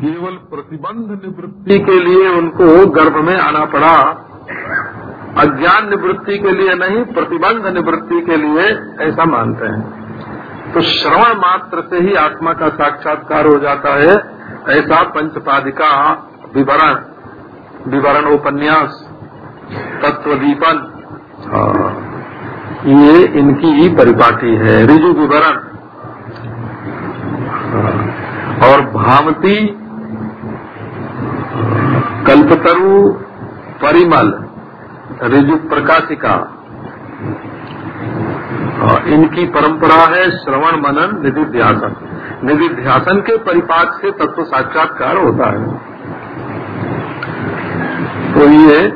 केवल प्रतिबंध निवृत्ति के लिए उनको गर्भ में आना पड़ा। अज्ञान निवृत्ति के लिए नहीं प्रतिबंध निवृत्ति के लिए ऐसा मानते हैं। तो श्रवण मात्र से ही आत्मा का साक्षात्कार हो जाता है। ऐसा पंचपादिका विवरण विवरण उपन्यास तत्वदीपन। हाँ, ये इनकी ही परिपाटी है रिजु विवरण। हाँ, और भावती कल्पतरु परिमल, ऋजु प्रकाशिका। इनकी परंपरा है श्रवण मनन निधिध्यासन। निधिध्यासन के परिपाक से तत्व साक्षात्कार होता है। तो ये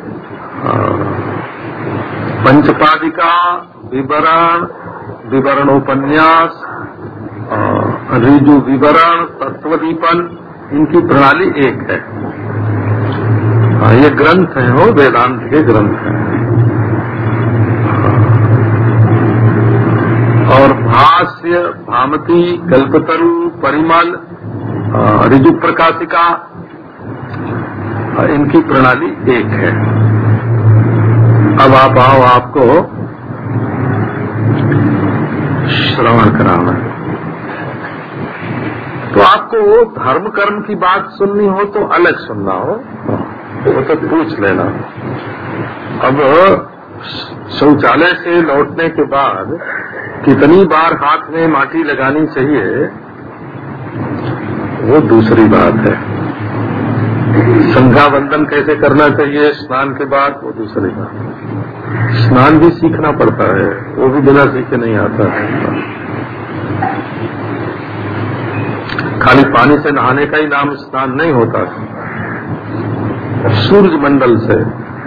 पंचपादिका, विवरण, विवरणोपन्यास ऋजु विवरण, तत्वदीपन, इनकी प्रणाली एक है। हाँ ये ग्रंथ है वो, वेदांत के ग्रंथ हैं। और भाष्य, भामती, कल्पतरु, परिमल ऋजु प्रकाशिका इनकी प्रणाली एक है। अब आप आओ, आपको श्रवण कराना तो आपको धर्म कर्म की बात सुननी हो तो अलग सुनना हो। वो तो पूछ लेना। अब शौचालय से लौटने के बाद कितनी बार हाथ में माटी लगानी चाहिए, वो दूसरी बात है। संध्या बंधन कैसे करना चाहिए स्नान के बाद, वो दूसरी बात स्नान भी सीखना पड़ता है, वो भी बिना सीखे नहीं आता है। खाली पानी से नहाने का ही नाम स्नान नहीं होता सूर्य मंडल से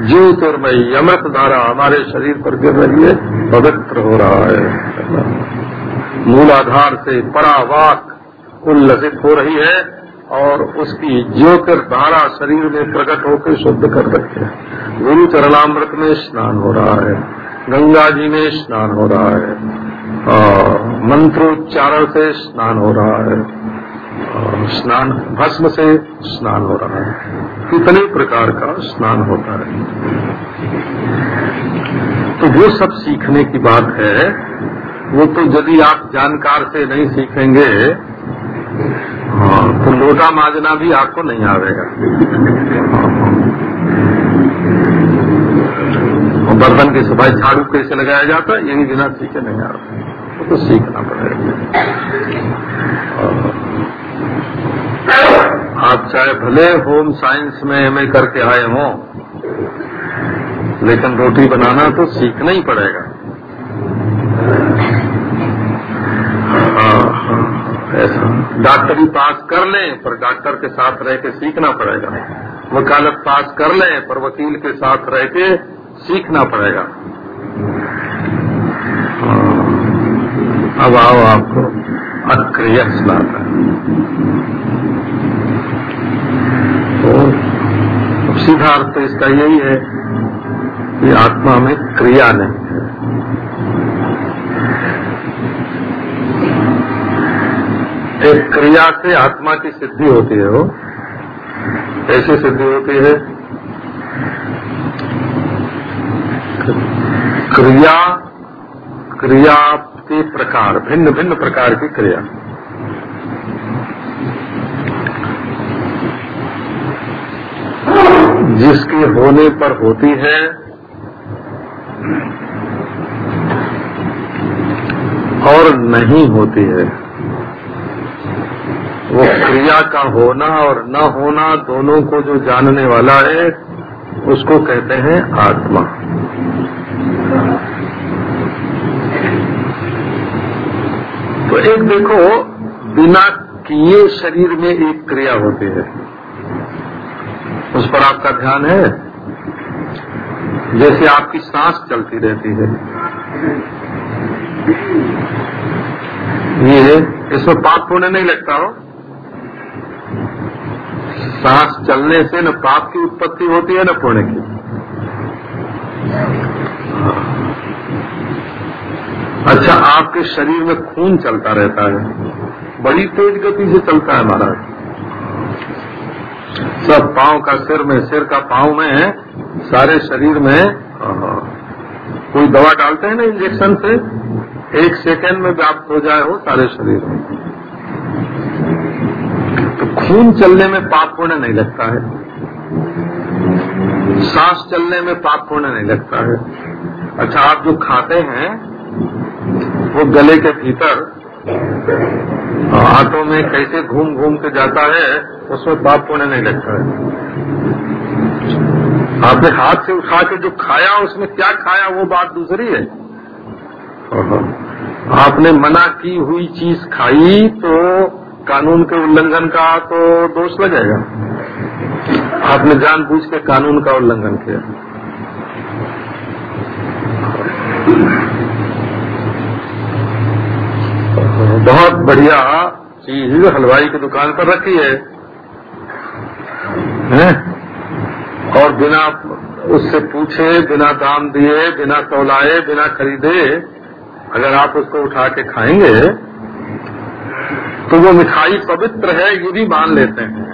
ज्योतिर्मयी अमृत धारा हमारे शरीर पर गिर रही है, पवित्र हो रहा है। मूलाधार से परावाक उल्लसित हो रही है और उसकी ज्योतिर धारा शरीर में प्रकट होकर शुद्ध कर रखी है। गुरु चरणामृत में स्नान हो रहा है, गंगा जी में स्नान हो रहा है मंत्रोच्चारण से स्नान हो रहा है। स्नान, भस्म से स्नान हो रहा है। कितने प्रकार का स्नान होता है। तो वो सब सीखने की बात है। वो तो यदि आप जानकार से नहीं सीखेंगे हाँ तो लोटा माजना भी आपको नहीं आवेगा। बर्तन की सफ़ाई झाड़ू कैसे लगाया जाता है, यही बिना सीखे नहीं आ रहा तो सीखना पड़ेगा। आप चाहे भले होम साइंस में एमए करके आए हों लेकिन रोटी बनाना तो सीखना ही पड़ेगा। हाँ, ऐसा। डॉक्टरी पास कर लें पर डॉक्टर के साथ रह के सीखना पड़ेगा। वकालत पास कर लें पर वकील के साथ रह के सीखना पड़ेगा। हाँ, अब आओ आपको। अक्रिय सुनाता है तो सीधा अर्थ तो इसका यही है कि आत्मा में क्रिया नहीं है। एक क्रिया से आत्मा की सिद्धि होती है वो। कैसे सिद्धि होती है? क्रिया क्रिया के प्रकार, भिन्न भिन्न प्रकार की क्रिया। जिसके होने पर होती है और नहीं होती है। वो क्रिया का होना और न होना दोनों को जो जानने वाला है, उसको कहते हैं आत्मा। एक देखो, बिना किए शरीर में एक क्रिया होती है। उस पर आपका ध्यान है? जैसे आपकी सांस चलती रहती है। ये इसमें पाप पुण्य नहीं लगता हो। सांस चलने से न पाप की उत्पत्ति होती है, न पुण्य की। अच्छा आपके शरीर में खून चलता रहता है। बड़ी तेज गति से चलता है महाराज। सब पाँव का सिर में, सिर का पाँव में, सारे शरीर में कोई दवा डालते हैं ना इंजेक्शन से? एक सेकेंड में व्याप्त हो जाए हो सारे शरीर में। तो खून चलने में पाप पुण्य नहीं लगता है। सांस चलने में पाप पुण्य नहीं लगता है। अच्छा आप जो खाते हैं वो गले के भीतर हाथों में कैसे घूम घूम के जाता है, उसमें पाप पुण्य नहीं लगता है। आपने हाथ से उठा के जो खाया, उसमें क्या खाया, वो बात दूसरी है। आपने मना की हुई चीज़ खाई तो कानून के उल्लंघन का तो दोष लगेगा। आपने जानबूझ के कानून का उल्लंघन किया। बहुत बढ़िया चीज़ हलवाई की दुकान पर रखी है, है? और बिना उससे पूछे बिना दाम दिए बिना तोलाए बिना खरीदे अगर आप उसको उठा के खाएँगे तो वो मिठाई पवित्र है ये भी मान लेते हैं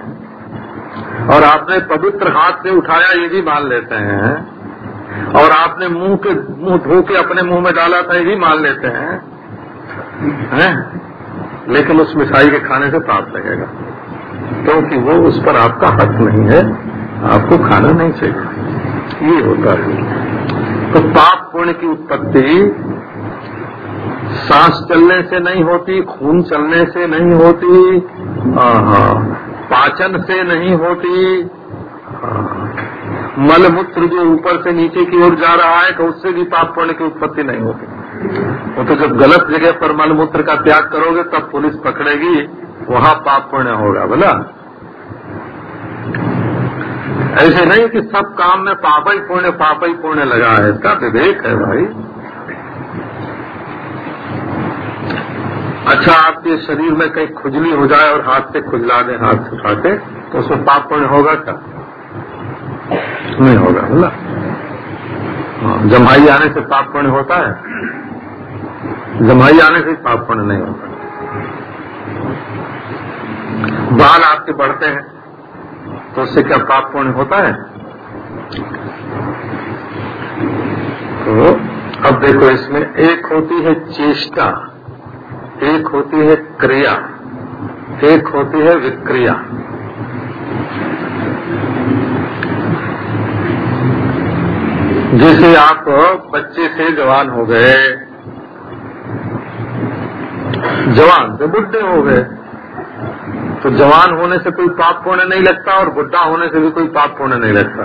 और आपने पवित्र हाथ से उठाया ये भी मान लेते हैं और आपने मुँह के मुँह धो के अपने मुँह में डाला था ये भी मान लेते हैं हैं? लेकिन उस मिठाई के खाने से पाप लगेगा। क्योंकि वो उस पर आपका हक नहीं है, आपको खाना नहीं चाहिए। ये होता है। तो पाप पुण्य की उत्पत्ति सांस चलने से नहीं होती, खून चलने से नहीं होती पाचन से नहीं होती मल मूत्र जो ऊपर से नीचे की ओर जा रहा है तो उससे भी पाप पुण्य की उत्पत्ति नहीं होती। वो तो जब गलत जगह पर मलमूत्र का त्याग करोगे तब पुलिस पकड़ेगी वहाँ पाप पुण्य होगा बोला। ऐसे नहीं कि सब काम में पाप ही पुण्य पाप ही पुण्य लगा है इसका विवेक है भाई। अच्छा आपके शरीर में कहीं खुजली हो जाए और हाथ से खुजला दे हाथ से उठा के तो उसमें पाप पुण्य होगा क्या? नहीं होगा बोला। हाँ, जमाई आने से पाप पुण्य होता है। जमाई आने से पाप पुण्य नहीं होता। बाल आपके बढ़ते हैं तो उससे क्या पाप पुण्य होता है? तो अब देखो इसमें एक होती है चेष्टा, एक होती है क्रिया, एक होती है विक्रिया। जैसे आप बच्चे से जवान हो गए जवान से बुढ़े हो गए। तो जवान होने से कोई पाप पुण्य नहीं लगता और बुढ़ा होने से भी कोई पाप पुण्य नहीं लगता।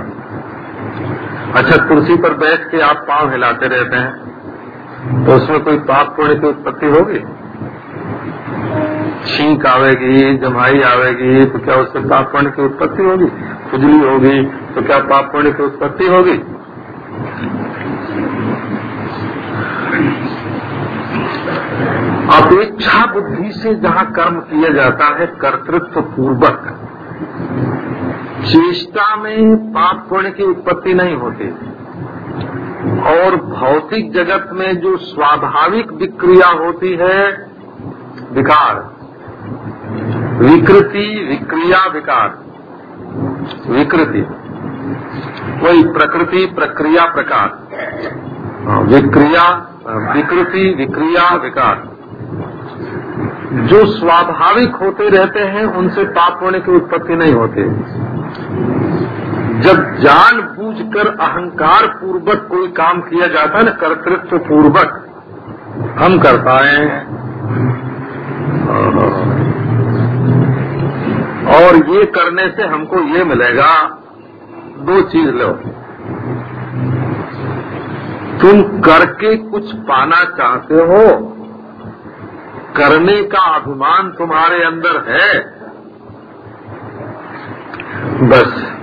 अच्छा कुर्सी पर बैठ के आप पाँव हिलाते रहते हैं तो उसमें कोई पाप पुण्य की उत्पत्ति होगी? छींक आवेगी, जमाई आवेगी तो क्या उससे पाप पुण्य की उत्पत्ति होगी? खुजली होगी तो क्या पाप पुण्य की उत्पत्ति होगी? अपेक्षा बुद्धि से जहाँ कर्म किया जाता है कर्तृत्व पूर्वक चेष्टा में पाप पुण्य की उत्पत्ति नहीं होती। और भौतिक जगत में जो स्वाभाविक विक्रिया होती है विकार। विकृति विक्रिया विकार। विकृति। वही प्रकृति प्रक्रिया प्रकार। हाँ, विक्रिया विकृति विक्रिया विकार। जो स्वाभाविक होते रहते हैं, उनसे पाप होने की उत्पत्ति नहीं होती। जब जान बूझ कर अहंकार पूर्वक कोई काम किया जाता है ना, कर्तृत्व पूर्वक, हम कर पाए और ये करने से हमको ये मिलेगा, दो चीज़ लो। तुम करके कुछ पाना चाहते हो करने का अभिमान तुम्हारे अंदर है? बस।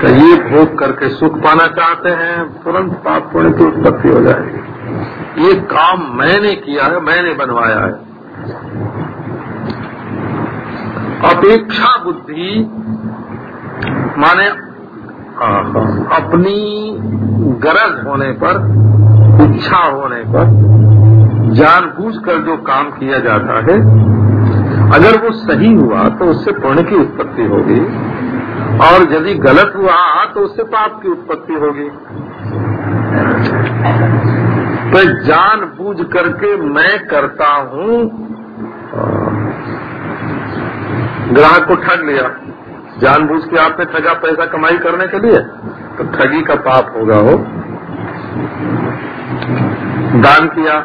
तो ये भोग करके सुख पाना चाहते हैं, तुरंत पाप पुण्य की उत्पत्ति हो जाएगी। ये काम मैंने किया है, मैंने बनवाया है। अपेक्षा बुद्धि, माने अपनी गरज होने पर, इच्छा होने पर जानबूझकर जो काम किया जाता है, अगर वो सही हुआ तो उससे पुण्य की उत्पत्ति होगी, और यदि गलत हुआ तो उससे पाप की उत्पत्ति होगी। तो जान बूझ करके मैं करता हूँ। ग्राहक को ठग लिया। जानबूझ के आपने ठगा पैसा कमाई करने के लिए तो ठगी का पाप होगा हो दान किया।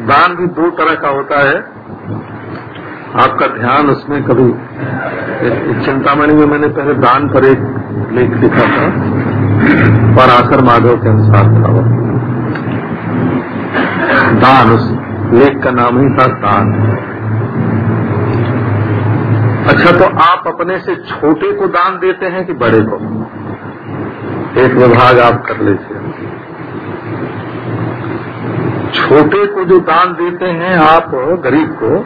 दान भी दो तरह का होता है। आपका ध्यान उसमें कभी चिंतामणि में मैंने पहले दान पर एक लेख लिखा था, पराशर माधव के अनुसार था वो। दान, उस लेख का नाम ही था दान। अच्छा तो आप अपने से छोटे को दान देते हैं कि बड़े को? एक विभाग आप कर लीजिए। छोटे को जो दान देते हैं, आप गरीब को,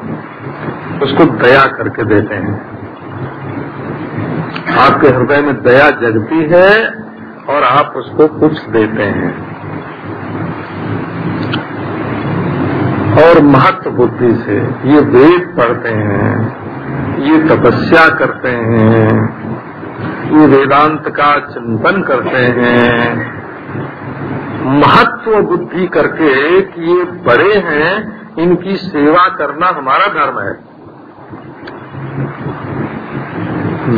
उसको दया करके देते हैं। आपके हृदय में दया जगती है और आप उसको कुछ देते हैं। और महत्व बुद्धि से ये वेद पढ़ते हैं, ये तपस्या करते हैं, ये वेदांत का चिंतन करते हैं। महत्व बुद्धि करके कि ये बड़े हैं, इनकी सेवा करना हमारा धर्म है।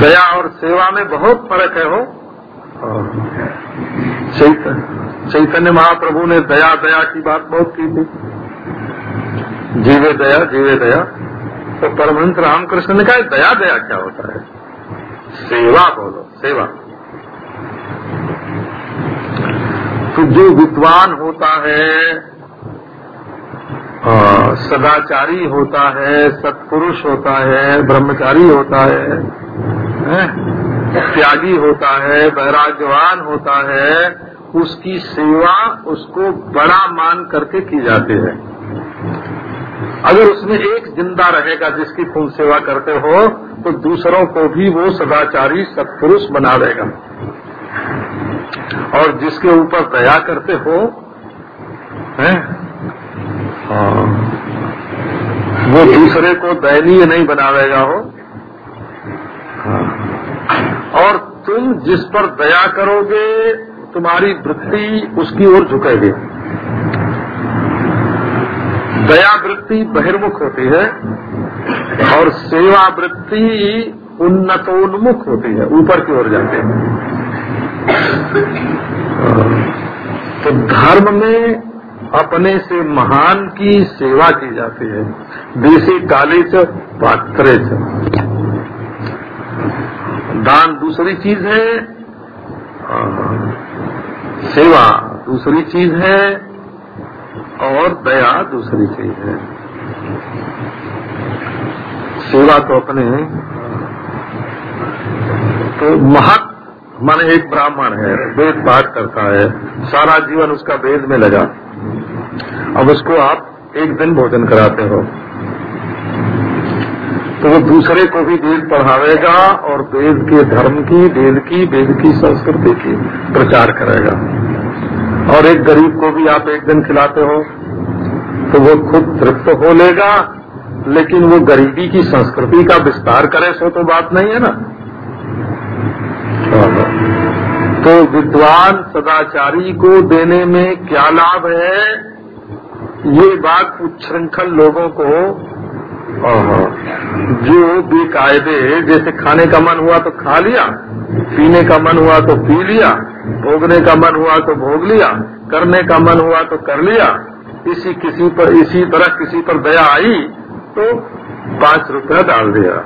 दया और सेवा में बहुत फ़र्क है, हो। चैतन्य महाप्रभु ने दया दया की बात बहुत की थी। जीवे दया जीवे दया। तो परमहंस रामकृष्ण ने कहा, दया दया क्या होता है? सेवा बोलो, सेवा। तो जो विद्वान होता है सदाचारी होता है सत्पुरुष होता है ब्रह्मचारी होता है, है? त्यागी होता है वैराग्यवान होता है उसकी सेवा उसको बड़ा मान करके की जाती है अगर उसमें एक ज़िंदा रहेगा जिसकी तुम सेवा करते हो तो दूसरों को भी वो सदाचारी सत्पुरुष बना देगा और जिसके ऊपर दया करते हो हैं? हाँ, वो दूसरे को दयनीय नहीं बनावेगा हो। हाँ, और तुम जिस पर दया करोगे तुम्हारी वृत्ति उसकी ओर झुकेगी। दया वृत्ति बहिर्मुख होती है और सेवा वृत्ति उन्नतोन्मुख होती है ऊपर की ओर जाते हैं। तो धर्म में अपने से महान की सेवा की जाती है। देसी काले च, पात्रे दान दूसरी चीज़ है सेवा दूसरी चीज़ है, और दया दूसरी चीज़ है। सेवा तो अपने तो महत मन एक ब्राह्मण है, वेद पाठ करता है, सारा जीवन उसका वेद में लगा। अब उसको आप एक दिन भोजन कराते हो। तो वो दूसरे को भी वेद पढ़ावेगा और वेद के धर्म की, वेद की वेद की संस्कृति की प्रचार करेगा। और एक गरीब को भी आप एक दिन खिलाते हो तो वो खुद तृप्त हो लेगा, लेकिन वो गरीबी की संस्कृति का विस्तार करे, सो तो बात नहीं है ना। तो विद्वान सदाचारी को देने में क्या लाभ है? ये बात उच्छृंखल लोगों को जो बेकायदे जैसे खाने का मन हुआ तो खा लिया पीने का मन हुआ तो पी लिया भोगने का मन हुआ तो भोग लिया करने का मन हुआ तो कर लिया इसी किसी पर इसी तरह किसी पर दया आई तो पाँच रुपया डाल दिया।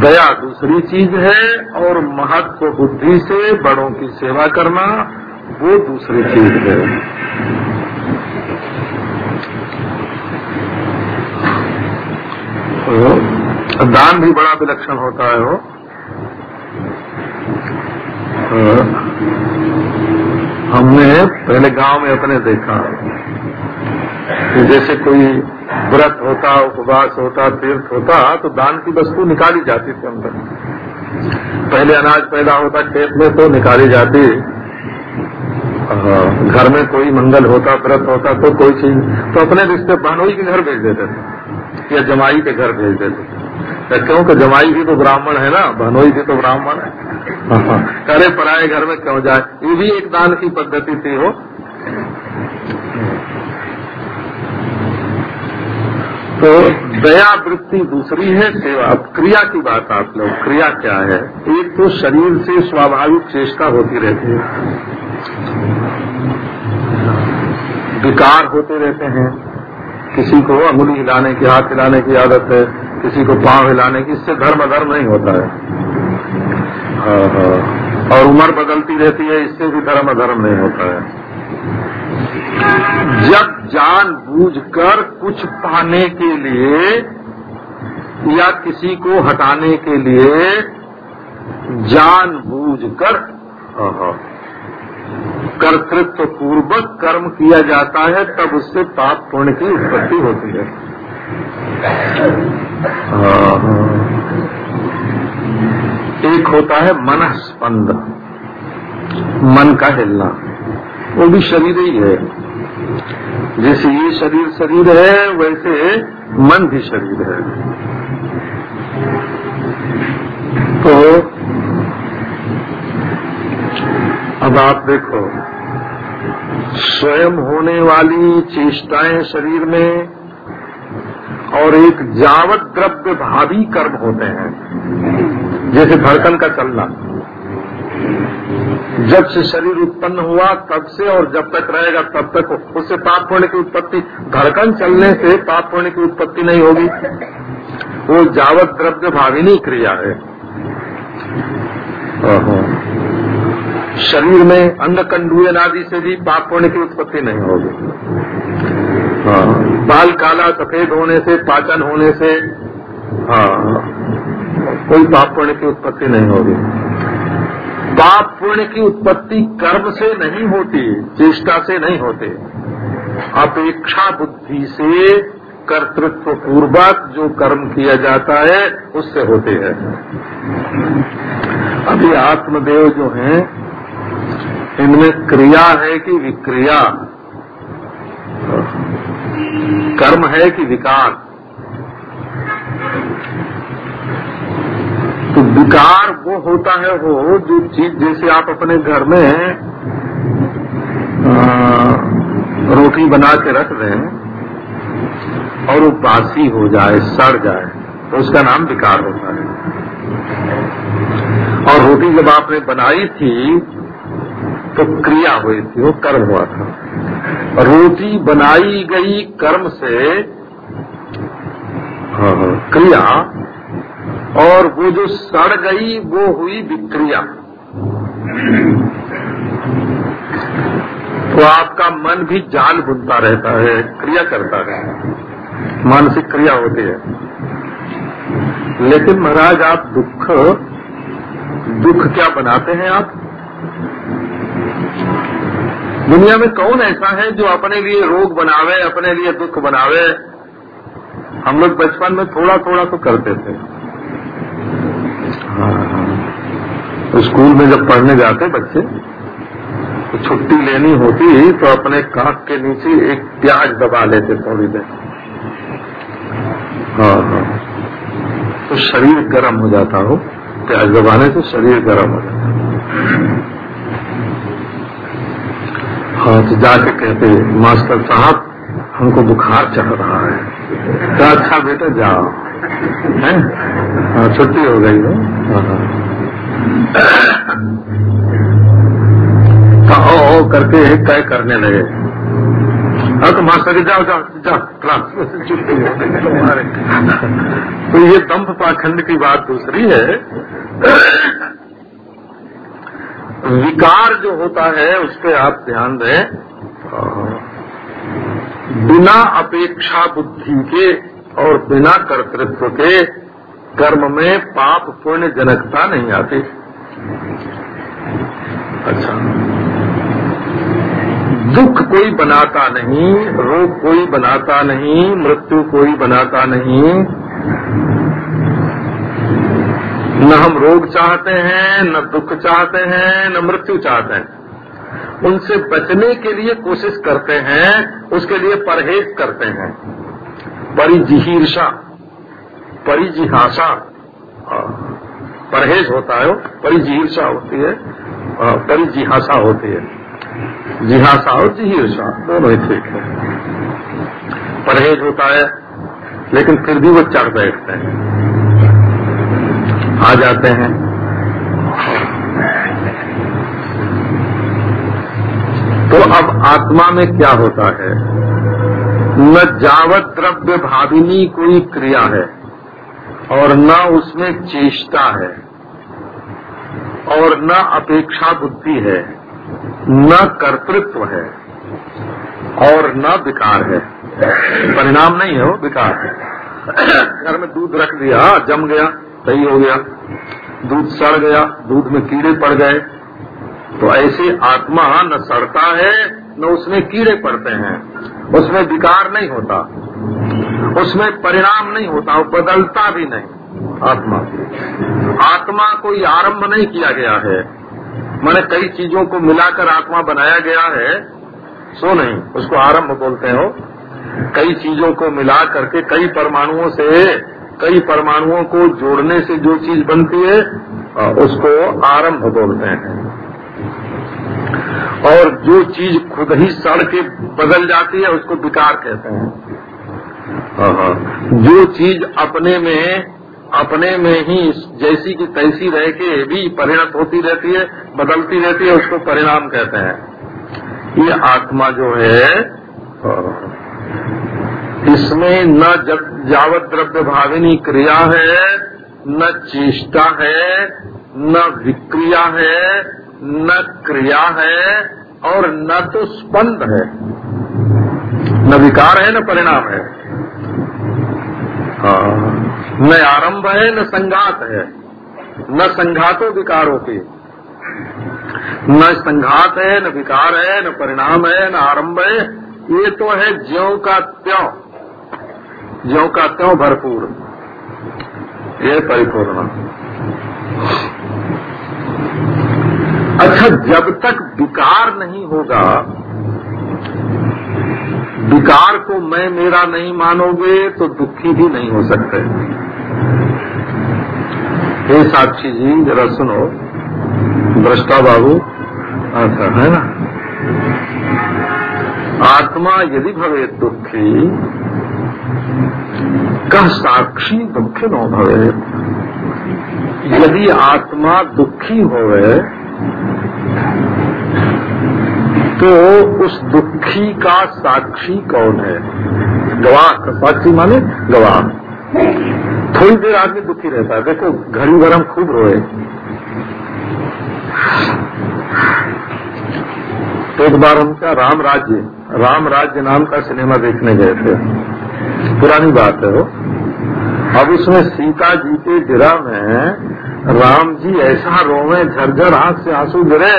दया दूसरी चीज़ है और महत्व बुद्धि से बड़ों की सेवा करना वो दूसरी चीज़ है। तो दान भी बड़ा विलक्षण होता है वो। हमने पहले गाँव में अपने देखा। कि जैसे कोई व्रत होता, उपवास होता, तीर्थ होता तो दान की वस्तु निकाली जाती थी अंदर। पहले अनाज पैदा होता, खेत में तो निकाली जाती। घर में कोई मंगल होता, व्रत होता तो कोई चीज़ तो अपने रिश्ते बहनोई के घर भेज देते थे, या जमाई के घर भेज देते थे। क्योंकि जमाई भी तो ब्राह्मण है ना बहनोई भी तो ब्राह्मण है। करे पराए घर में क्यों जाए? ये भी एक दान की पद्धति थी हो तो दया वृत्ति दूसरी है सेवा। अब क्रिया की बात आप लोग क्रिया क्या है? एक तो शरीर से स्वाभाविक चेष्टा होती रहती है। विकार होते रहते हैं। किसी को अंगुली हिलाने की हाथ हिलाने की आदत है किसी को पाँव हिलाने की इससे धर्म धर्म नहीं होता है। हाँ, हाँ। और उम्र बदलती रहती है इससे भी धर्म धर्म नहीं होता है। जब जान बूझकर कुछ पाने के लिए या किसी को हटाने के लिए जान बूझकर कर्तृत्व पूर्वक कर्म किया जाता है, तब उससे पाप पुण्य की उत्पत्ति होती है। एक होता है मन स्पंद मन का हिलना। वो भी शरीर ही है। जैसे ये शरीर शरीर है, वैसे मन भी शरीर है। तो अब आप देखो, स्वयं होने वाली चेष्टाएँ शरीर में और एक जावत द्रव्य भावी कर्म होते हैं। जैसे धड़कन का चलना। जब से शरीर उत्पन्न हुआ तब से और जब तक रहेगा तब तक उससे पाप होने की उत्पत्ति। धड़कन चलने से पाप होने की उत्पत्ति नहीं होगी। वो जावत द्रव्य भाविनी क्रिया है। शरीर में अंग कंडुए आदि से भी पाप होने की उत्पत्ति नहीं होगी। हाँ, बाल काला सफ़ेद होने से पाचन होने से हाँ। कोई पाप होने की उत्पत्ति नहीं होगी। पाप पुण्य की उत्पत्ति कर्म से नहीं होती, चेष्टा से नहीं होते। अपेक्षा बुद्धि से कर्तृत्व पूर्वक जो कर्म किया जाता है, उससे होते हैं। अभी आत्मदेव जो हैं, इनमें क्रिया है कि विक्रिया। कर्म है कि विकार। विकार वो होता है वो जो चीज़ जैसे आप अपने घर में रोटी बना के रख दें और वो बासी हो जाए सड़ जाए तो उसका नाम विकार होता है। और रोटी जब आपने बनाई थी तो क्रिया हुई थी वो कर्म हुआ था। रोटी बनाई गई कर्म से हाँ, हाँ, क्रिया और वो जो सड़ गई, वो हुई विक्रिया। तो आपका मन भी जाल बुनता रहता है, क्रिया करता रहता है। मानसिक क्रिया होती है। लेकिन महाराज, आप दुख दुख क्या बनाते हैं आप? दुनिया में कौन ऐसा है जो अपने लिए रोग बनावे, अपने लिए दुख बनावे? हम लोग बचपन में थोड़ा थोड़ा तो करते थे। तो स्कूल में जब पढ़ने जाते बच्चे तो छुट्टी लेनी होती तो अपने काक के नीचे एक प्याज दबा लेते थोड़ी देर। हाँ हाँ। तो शरीर गर्म हो जाता हो। प्याज दबाने से शरीर गर्म हो जाता हाँ। तो जाके कहते मास्टर साहब, हमको बुखार चढ़ रहा है। तो अच्छा बेटा, जाओ। है? हाँ छुट्टी हो गई हो हाँ, हाँ। करके तय करने लगे। हाँ तो मास्टर जाओ जाओ जाओ क्लास तुम्हारे तो ये दम्भ पाखंड की बात दूसरी है। विकार जो होता है उस पर आप ध्यान दें। बिना अपेक्षा बुद्धि के और बिना कर्तृत्व के कर्म में पाप पुण्य जनकता नहीं आती। अच्छा। दुख कोई बनाता नहीं, रोग कोई बनाता नहीं, मृत्यु कोई बनाता नहीं। न हम रोग चाहते हैं, न दुख चाहते हैं, न मृत्यु चाहते हैं। उनसे बचने के लिए कोशिश करते हैं, उसके लिए परहेज करते हैं। परिजिहीर्षा, परिजिहासा परहेज होता है परिजिहीर्षा होती है परिजिहासा होती है। जिहासा और जिहीर्षा, दोनों ही ठीक है। परहेज होता है, लेकिन फिर भी वो चढ़ बैठते हैं। आ जाते हैं। तो अब आत्मा में क्या होता है? न जावत द्रव्य भाविनी कोई क्रिया है, और न उसमें चेष्टा है, और न अपेक्षा बुद्धि है, न कर्तृत्व है, और न विकार है। परिणाम नहीं है वो, विकार है। घर में दूध रख दिया, जम गया, सही हो गया। दूध सड़ गया, दूध में कीड़े पड़ गए। तो ऐसे आत्मा न सड़ता है न उसमें कीड़े पड़ते हैं, उसमें विकार नहीं होता, उसमें परिणाम नहीं होता, वो बदलता भी नहीं आत्मा। आत्मा कोई आरंभ नहीं किया गया है। मैंने कई चीज़ों को मिलाकर आत्मा बनाया गया है, सो नहीं, उसको आरंभ बोलते हो कई चीज़ों को मिला करके कई परमाणुओं से, कई परमाणुओं को जोड़ने से जो चीज़ बनती है, उसको आरंभ बोलते हैं। और जो चीज़ खुद ही सड़ के बदल जाती है, उसको विकार कहते हैं। जो चीज़ अपने में अपने में ही जैसी की तैसी रह के भी परिणत होती रहती है, बदलती रहती है, उसको परिणाम कहते हैं। ये आत्मा जो है इसमें न जावत द्रव्य भाविनी क्रिया है, न चेष्टा है, न विक्रिया है न क्रिया है और न तो स्पंद है। न विकार है, न परिणाम है। हाँ। न आरंभ है, न संघात है। न संघातो विकारों की। न संघात है, न विकार है, न परिणाम है, न आरंभ है। ये तो है ज्यो का त्यों। ज्यो का त्यों भरपूर। ये परिपूर्ण। अच्छा जब तक विकार नहीं होगा, विकार को मैं मेरा नहीं मानोगे तो दुखी भी नहीं हो सकते। हे साक्षी जी, जरा सुनो। भ्रष्टा बाबू अच्छा है ना? आत्मा यदि भवे दुखी, कह साक्षी दुखी न भवे। यदि आत्मा दुखी होवे तो उस दुखी का साक्षी कौन है? गवाह साक्षी माने गवाह। थोड़ी देर आदमी दुखी रहता है। देखो घड़ी भर हम खूब रोए। एक बार हम क्या, राम राज्य राम राज्य नाम का सिनेमा देखने गए थे। पुरानी बात है वो। अब उसमें सीता जी के गिरा में राम जी ऐसा रोवे झरझर हाथ से आँसू गिरे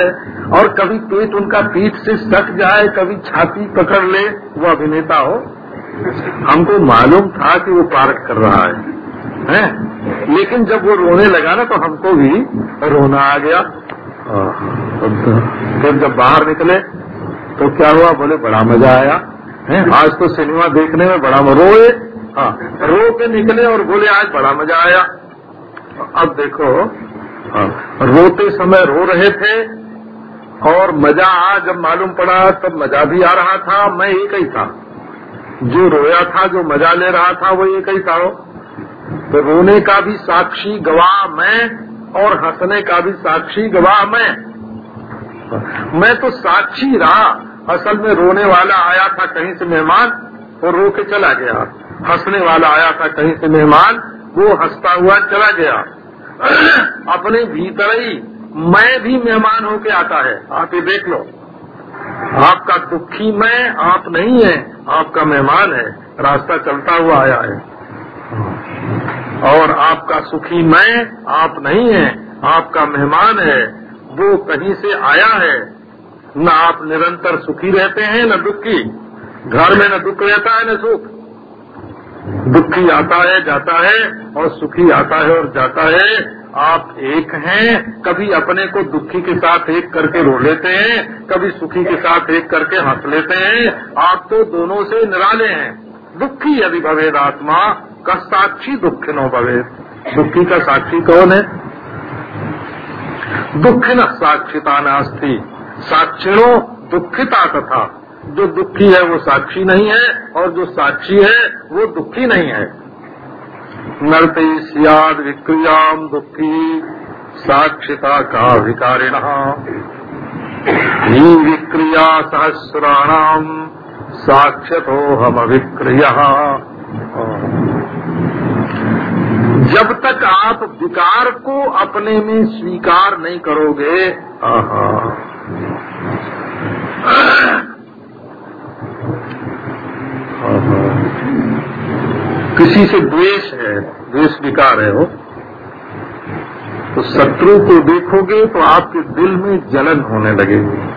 और कभी पेट उनका पीठ से सट जाए कभी छाती पकड़ ले वो अभिनेता हो। हमको मालूम था कि वो पार्क कर रहा है हैं? लेकिन जब वो रोने लगा ना तो हमको भी रोना आ गया। फिर जब बाहर निकले तो क्या हुआ? बोले बड़ा मज़ा आया है? आज तो सिनेमा देखने में बड़ा रोए हाँ रो के निकले और बोले आज बड़ा मज़ा आया। अब देखो हाँ, रोते समय रो रहे थे और मज़ा आ जब मालूम पड़ा तब मज़ा भी आ रहा था मैं एक ही था। जो रोया था जो मज़ा ले रहा था वो एक ही था। तो रोने का भी साक्षी गवाह मैं और हंसने का भी साक्षी गवाह मैं। मैं तो साक्षी रहा असल में रोने वाला आया था कहीं से मेहमान और रो के चला गया। हंसने वाला आया था कहीं से मेहमान वो हंसता हुआ चला गया। अपने भीतर ही मैं भी मेहमान होके आता है। आप ये देख लो। आपका दुखी मैं, आप नहीं है, आपका मेहमान है। रास्ता चलता हुआ आया है। और आपका सुखी मैं, आप नहीं है, आपका मेहमान है। वो कहीं से आया है। न आप निरंतर सुखी रहते हैं, न दुखी। घर में न दुख रहता है, न सुख। दुखी आता है, जाता है और सुखी आता है और जाता है। आप एक हैं, कभी अपने को दुखी के साथ एक करके रो लेते हैं, कभी सुखी के साथ एक करके हंस लेते हैं। आप तो दोनों से निराले हैं। दुखी यदि भवेद आत्मा का साक्षी दुख दुखिनो भवेद। दुखी का साक्षी कौन है? दुखिन साक्षिता नास्ती। साक्षिणों दुखिता तथा। जो दुखी है वो साक्षी नहीं है, और जो साक्षी है वो दुखी नहीं है। नरते सियाद विक्रियाम दुखी, साक्षिता का विकारिण। ही विक्रिया सहस्राणाम साक्षतो हम अभिक्रिय जब तक आप विकार को अपने में स्वीकार नहीं करोगे किसी से द्वेष है, द्वेष विकार है वो। तो शत्रु को देखोगे तो आपके दिल में जलन होने लगेगी।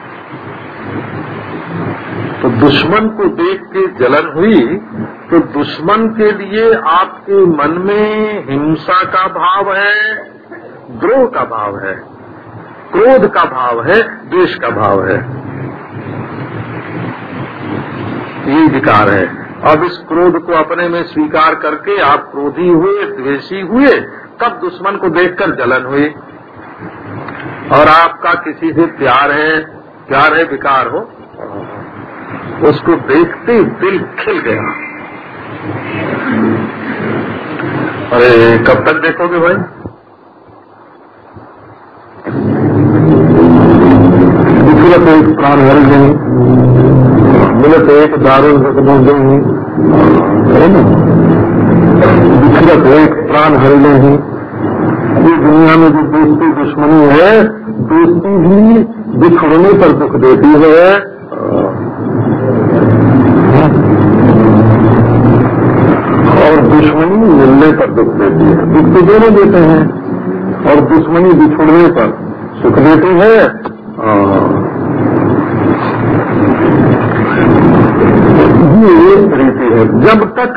तो दुश्मन को देख के जलन हुई तो दुश्मन के लिए आपके मन में हिंसा का भाव है, द्रोह का भाव है, क्रोध का भाव है, द्वेष का भाव है। ये विकार है। अब इस क्रोध को अपने में स्वीकार करके आप क्रोधी हुए, द्वेषी हुए, तब दुश्मन को देखकर जलन हुई। और आपका किसी से प्यार है प्यार है, विकार हो, उसको देखते ही दिल खिल गया। अरे, कब तक देखोगे भाई? तो प्राण हर एक दारू नहीं। है तो एक प्राण हर नहीं ये दुनिया में जो दोस्ती दुश्मनी है, दोस्ती भी बिछड़ने पर दुख देती है। और दुश्मनी मिलने पर दुख देती है। दुख तो दोनों देते हैं? और दुश्मनी बिछुड़ने पर सुख देती है ये एक रीति है जब तक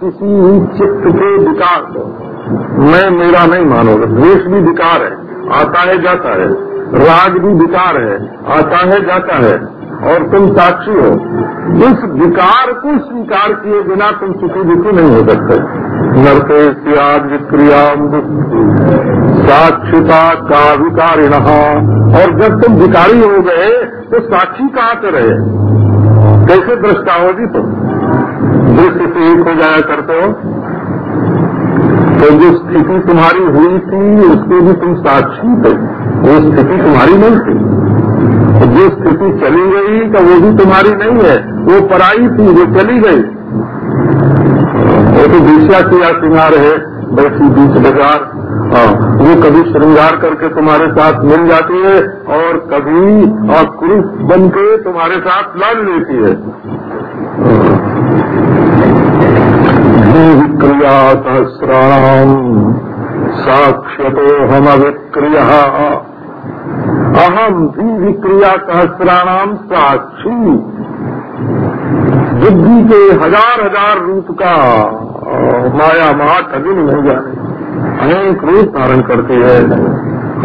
किसी चित्त के विकास मैं मेरा नहीं मानोगे। द्वेष भी विकार है आता है जाता है, राग भी विकार है आता है जाता है, और तुम साक्षी हो। इस विकार को स्वीकार किए बिना तुम सुखी दुखी नहीं हो सकते। नरते त्याग विक्रिया साक्षिता का विकारिण। और जब तुम विकारी हो गए तो साक्षी कहाँ से रहे? कैसे दृष्टा होगी तुम? दृष्टि से एक हो जाया करते हो तो जो स्थिति तुम्हारी हुई थी, उसकी भी तुम साक्षी थे। वो स्थिति तुम्हारी नहीं थी। जो स्थिति चली गई तो वो भी तुम्हारी नहीं है। वो पराई थी, वो चली गई। वो तो दूसरा किया श्रृंगार है, बैठी बीच बाज़ार। वो कभी श्रृंगार करके तुम्हारे साथ मिल जाती है, और कभी और कुरुष बन के तुम्हारे साथ लड़ लेती है। विक्रिया सहस्राणाम साक्ष्यतो हम अहम भी विक्रिया सहस्राणाम साक्षी। बुद्धि के हज़ार हज़ार रूप का माया महा खगिन नहीं जाने। अनेक रूप धारण करती है।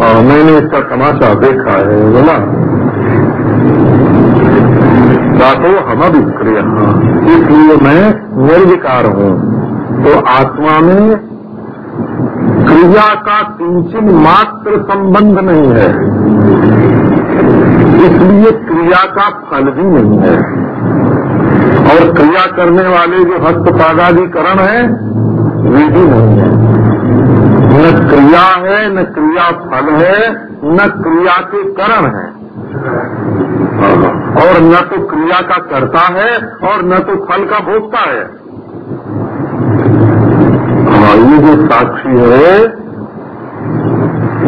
और मैंने इसका तमाशा देखा है बोला तो हम विक्रिया इसलिए मैं निर्विकार हूँ। तो आत्मा में क्रिया का किंचन मात्र संबंध नहीं है। इसलिए क्रिया का फल भी नहीं है। और क्रिया करने वाले जो हस्तपादाधिकरण है, वे भी नहीं है। न क्रिया है, न क्रिया फल है, न क्रिया के करण है। और न तो क्रिया का करता है, और न तो फल का भोगता है। हाँ ये जो साक्षी है,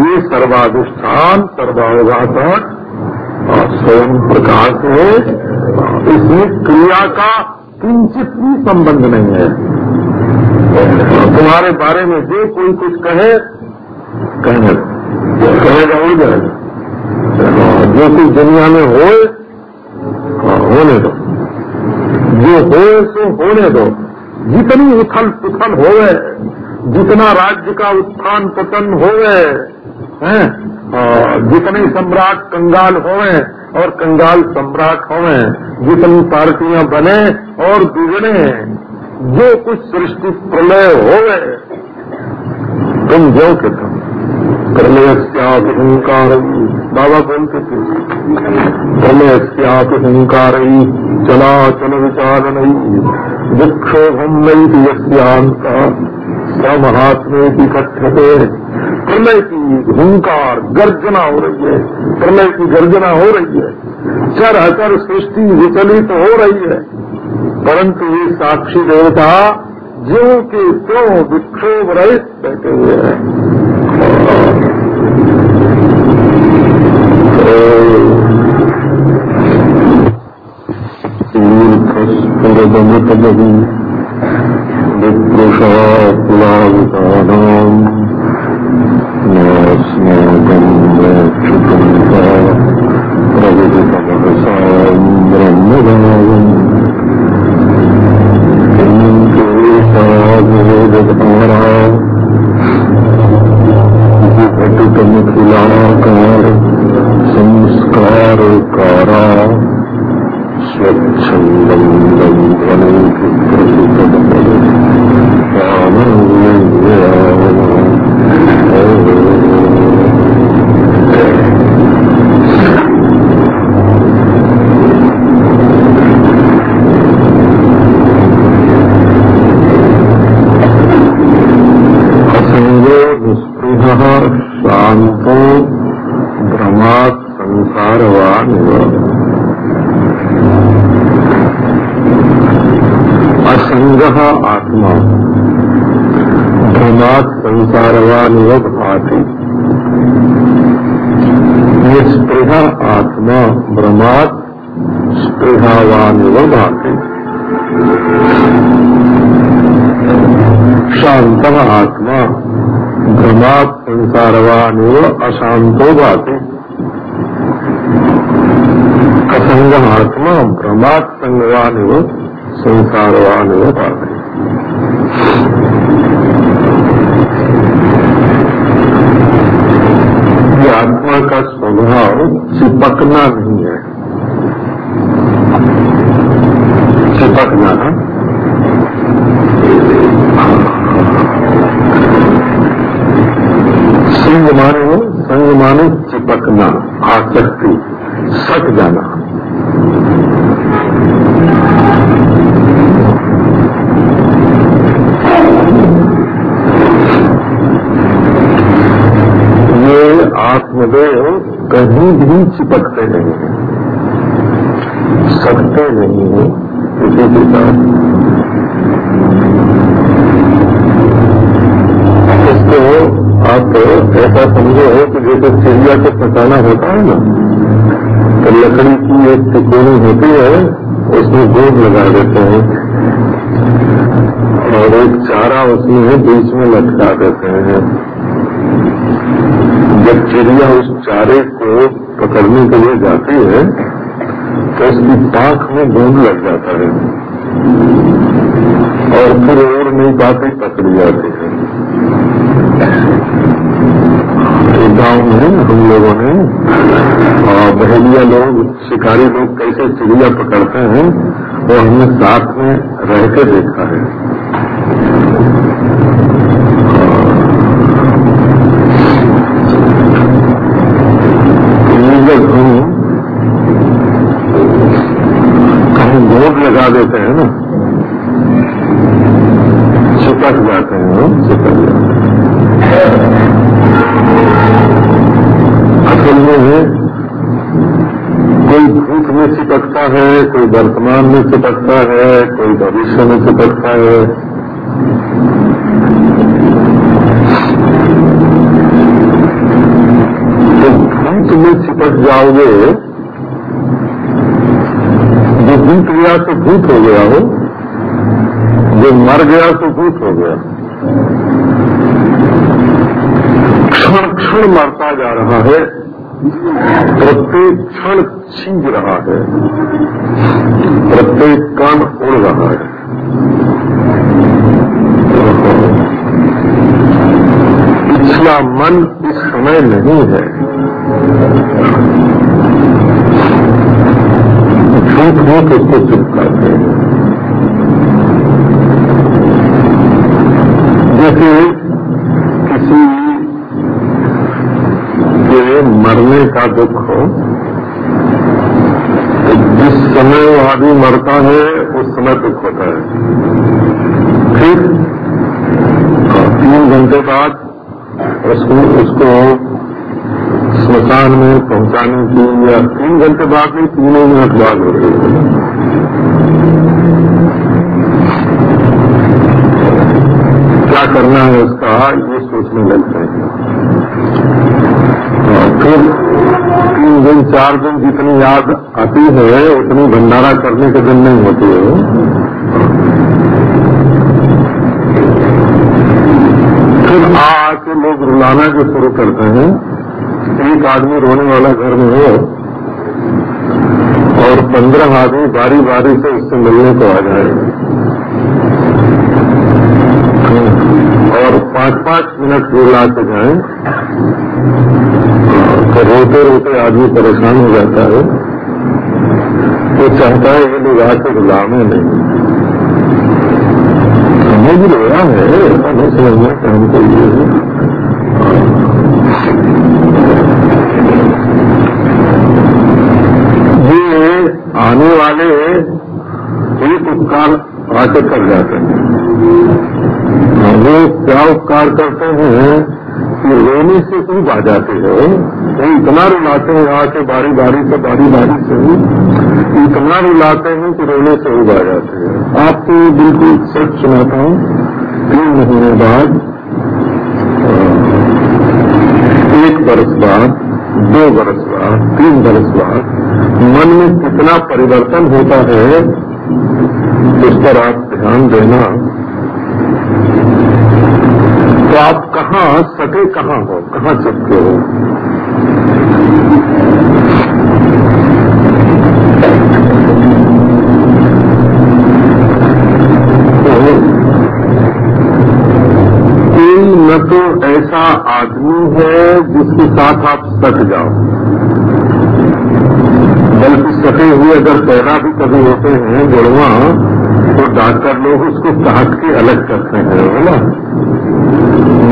ये सर्वाधिष्ठान सर्वाघातक स्वयं प्रकाश है। इसमें क्रिया का किंचित भी संबंध नहीं है। तुम्हारे बारे में जो कोई कुछ कहे कहे। कहेगा हो जाएगा जो कुछ दुनिया में हो, होने दो। जो हो सो होने दो। जितनी उथल पुथल हो जितना राज्य का उत्थान पतन हो जितने सम्राट कंगाल होवे और कंगाल सम्राट होवे, जितनी पार्टियाँ बने और बिगड़े, जो कुछ सृष्टि प्रलय हो गए तुम जो के तुम। प्रलय अहंकार बाबा बोलते थे प्रलय अहंकार चला चल विचार नहीं विक्षोभम नहीं यस्यांता स्वमहात्मे की कथ्यते। प्रलय की हुंकार गर्जना हो रही है। प्रलय की गर्जना हो रही है। चर अचर सृष्टि विचलित हो रही है। परंतु ये साक्षी देवता जो के क्यों विक्षोभ रहित बैठे हुए हैं। पुरदमृतमही विपुषा पुलावितानाम् आत्मा भ्रमात् संगवान संसारवान हो पाते आत्मा का स्वभाव चिपकना नहीं है चिपकना है संग माने संग माने चिपकना आसक्ति सट जाना आत्मदेव कहीं भी चिपकते नहीं है सकते नहीं है किसी के साथ इसको आप ऐसा समझो कि जैसे फंसाना होता है ना। तो लकड़ी की एक तिकोनी होती है, उसमें गोद लगा देते हैं। और एक चारा उसमें बीच में लटका देते हैं। जब चिड़िया उस चारे को पकड़ने के लिए जाती है तो उसकी पाख में गोंद लग जाता है। और फिर और नहीं पाती पकड़ी जाती है। एक गाँव में हम लोगों ने, और बहेलिया लोग, शिकारी लोग कैसे चिड़िया पकड़ते हैं, वो हमने साथ में रह के देखा है लगा देते हैं ना चिपक जाते हैं चिपक जाते हैं असल में कोई भूत में चिपकता है कोई वर्तमान में चिपकता है, कोई भविष्य में चिपकता है। तो भूत में चिपक जाओगे, जो भूत गया तो भूत हो गया हो, जो मर गया तो भूत हो गया। क्षण क्षण मरता जा रहा है, प्रत्येक क्षण छीज रहा है। प्रत्येक कण उड़ रहा है। पिछला मन इस समय नहीं है। झूठ झूठ उसको चिपकाते हैं। जैसे किसी के मरने का दुख हो तो जिस समय वो आदमी मरता है, उस समय दुख होता है। फिर तीन घंटे बाद उसको उसको स्मशान में पहुँचाने की या तीन घंटे बाद नहीं, तीनों मिनट बाद होती है। क्या करना है उसका, ये सोचने लगते हैं। फिर तीन दिन, चार दिन जितनी याद आती है, उतनी भंडारा करने के दिन नहीं होती है। फिर आके लोग रुलाना जो शुरू करते हैं, एक आदमी रोने वाला घर में हो, और पंद्रह आदमी बारी बारी से उससे मिलने को आ जाए। और पाँच पाँच मिनट रुला के जाए। रोते रोते आदमी परेशान हो जाता है। तो चाहता है ये लोग आके रुलावे नहीं हमें भी रोया है हमें समझना कि हमको ये। है ये आने वाले एक उपकार आके कर जाते हैं। वो क्या उपकार करते हैं कि रोने से ऊब आ जाते हैं। वो इतना रुलाते हैं यहाँ से बारी बारी से, बारी बारी से ही, इतना रुलाते हैं कि रोने से आ जाते हैं। आपको बिल्कुल सच सुनाता हूँ, तीन महीने बाद एक बरस बाद, दो बरस बाद, तीन बरस बाद, मन में कितना परिवर्तन होता है, उस पर आप ध्यान देना। तो आप कहाँ सटे कहाँ हो, कहाँ सकते हो। न तो ऐसा आदमी है जिसके साथ आप सट जाओ। बल्कि सटे हुए अगर पैदा भी कभी होते हैं, जुड़वा तो डॉक्टर लोग उसको काट के अलग करते हैं बोला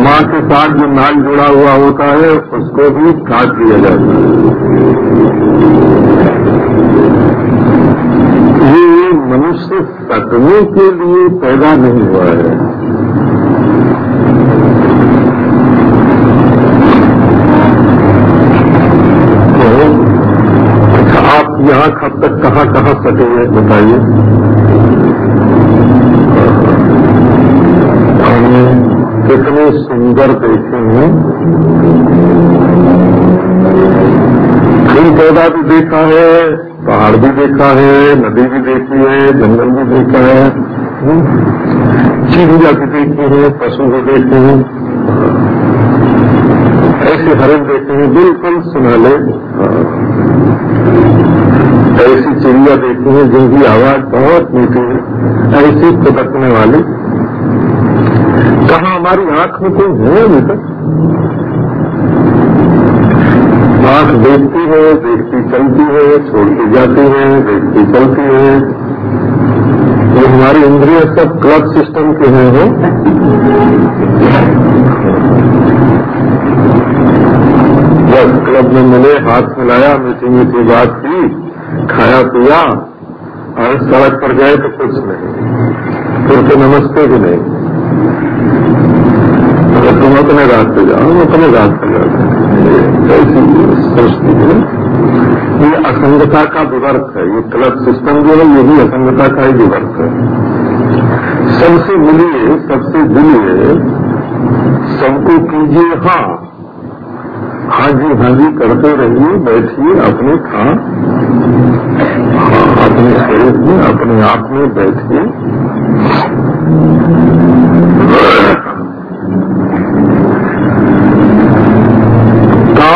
माँ के साथ जो नाल जुड़ा हुआ होता है, उसको भी काट दिया जाता है। ये मनुष्य सटने के लिए पैदा नहीं हुआ है। तो आप यहाँ कब तक कहाँ कहाँ सटे हैं, बताइए हमने कितने सुंदर देखे हैं? फूल पौधा भी देखा है, पहाड़ भी देखा है, नदी भी देखी है, जंगल भी देखा है। चिड़िया भी देखी है, पशु भी देखे हैं। ऐसे हरण देखे हैं, बिल्कुल सुनाले। ऐसी चिड़िया देखी है, जिनकी आवाज़ बहुत मीठी है, ऐसी फुटकने वाली। हमारी आँख में कोई है नहीं तक आँख देखती है, देखती चलती है, छोड़ती जाती है, देखती चलती है। ये हमारी इंद्रिय सब क्लब सिस्टम के हैं, हो? जब क्लब में मिले, हाथ मिलाया मीठी मीठी बात की, खाया पिया, और सड़क पर गए तो कुछ नहीं। फिर तो नमस्ते भी नहीं। तुम अपने रास्ते जाओ, हम अपने रास्ते जाते ऐसी सृष्टि है ये असंगता का विवर्त है, ये क्लब सिस्टम जो है, ये भी असंगता का ही विवर्त है। सबसे मिलिए, सबसे जुलिए, सबको कीजिए हाँ। हाँ जी हाँ जी करते रहिए, बैठिए अपने खा हाँ अपने शरीर में, अपने आप में बैठिए।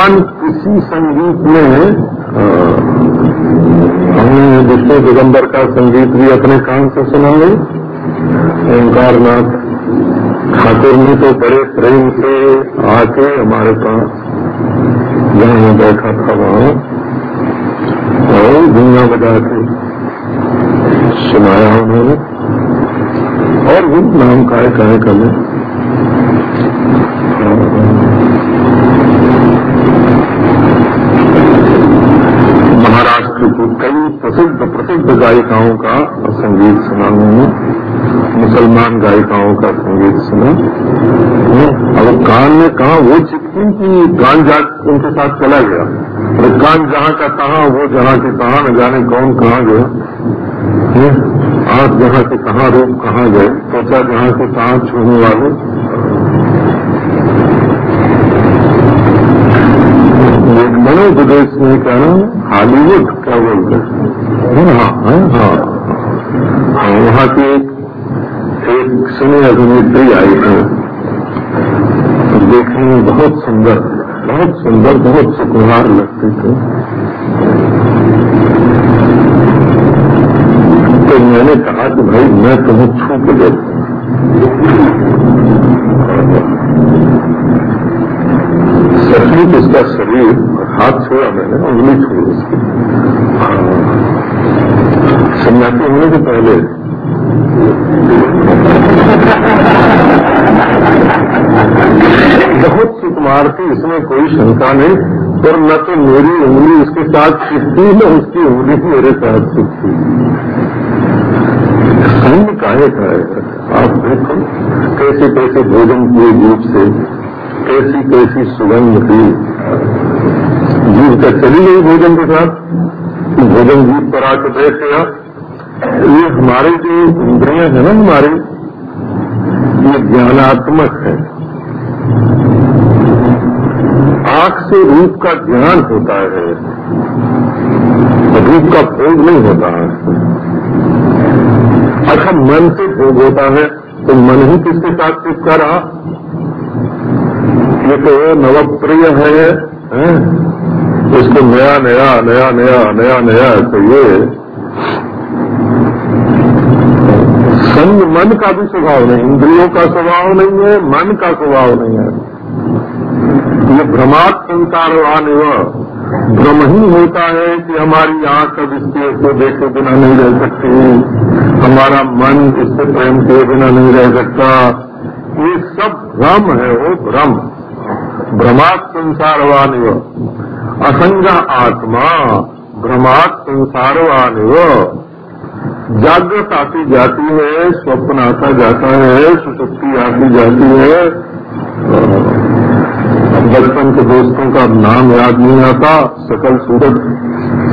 कान किसी संगीत में हमने विष्णु दिगंबर का संगीत भी अपने कान से सुना है। ओंकार नाथ ठाकुर ने तो बड़े प्रेम से आके हमारे पास जहाँ मैं बैठा था वहाँ, और दुनिया बजा के सुनाया उन्होंने। और भी नाम काय काय करें गायिकाओं का संगीत सुना मैंने मुसलमान गायिकाओं का संगीत सुना। अब कान में कहा वो चिपकी कि कान जा उनके साथ चला गया? और कान जहाँ का कहा, वो जहाँ के कहा, न जाने कौन कहाँ गया। आँख जहाँ के कहाँ, रूप कहाँ गए? त्वचा जहाँ के कहाँ, छूने वाले? बड़े विदेश में क्या नाम हॉलीवुड क्या बोलते हैं? हाँ हाँ हाँ। हाँ वहाँ की एक सुनी अभिनेत्री आई थी। देखने में बहुत सुंदर बहुत सुंदर, बहुत सुकुमार लगती थी। तो मैंने कहा कि भाई, मैं तुम्हें छू के देखूँ सचमुच उसका शरीर हाथ छोड़ा मैंने उंगली छोड़ी उसकी सन्यासी होने के पहले बहुत सुकुमार थी इसमें कोई शंका नहीं पर न तो मेरी उंगली उसके साथ न उसकी उंगली मेरे साथ चिपकी सैन्य काहे है आप देखो कैसे कैसे भोजन किए जीव से कैसी कैसी सुगंध थी। जीव का चली गई भोजन के साथ। भोजन जीव पर आकर बैठ गया। ये हमारे जो इंद्रियाँ है ना हमारी, ये ज्ञानात्मक है। आँख से रूप का ज्ञान होता है। रूप का भोग नहीं होता है। अच्छा मन से भोग होता है तो मन ही किसके साथ चिपका रहा? ये तो नवप्रिय है, है? इसको नया नया नया नया नया नया तो ये संग मन का भी स्वभाव नहीं इंद्रियों का स्वभाव नहीं है मन का स्वभाव नहीं है। ये भ्रमात संसारवान भ्रम ही होता है कि हमारी आँख अब इसके को देखे बिना नहीं रह सकती। हमारा मन इससे प्रेम किए बिना नहीं रह सकता। ये सब भ्रम है, वो भ्रम। भ्रमात संसारवान असंग आत्मा भ्रमात संसारवान जागृत आती जाती है, स्वप्न आता जाता है, सुशक्ति आती जाती है। बचपन के दोस्तों का नाम याद नहीं आता, सकल सूरत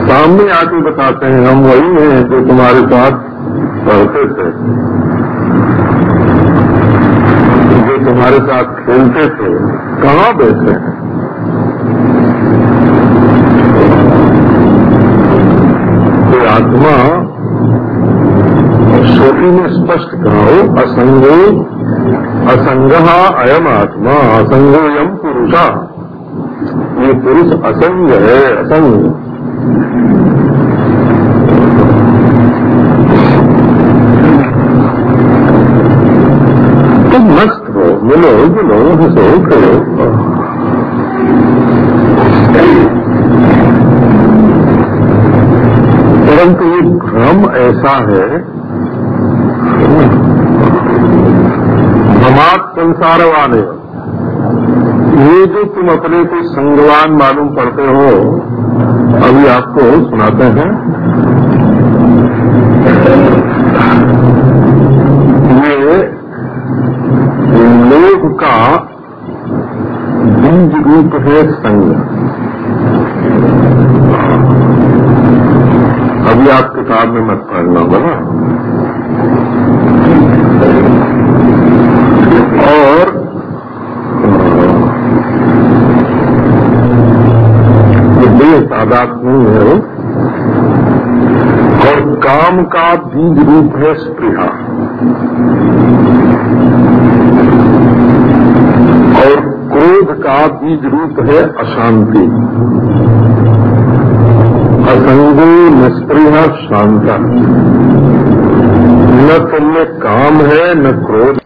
सामने आके बताते हैं, हम वही हैं जो तुम्हारे साथ पढ़ते थे। जो तुम्हारे साथ खेलते थे, कहाँ बैठे हैं? तो आत्मा श्रोति में स्पष्ट कहा असंगो असंग अयम आत्मा असंगोयम पुरुषा। ये पुरुष असंग है, असंग। तुम मस्त हो, मिलो मिलो हंसो, खेलो। परंतु ये भ्रम ऐसा है है ये जो तुम अपने को संगवान मालूम करते हो अभी आपको सुनाते हैं ये लोभ का बीज रूप है संग अभी आप किताब में मत पढ़ना बोला और ये देह तादाद नहीं है वो और काम का बीज रूप है स्प्रिया और क्रोध का बीज रूप है अशांति। असंगे निष्प्रिय शांता। न तुमने काम है न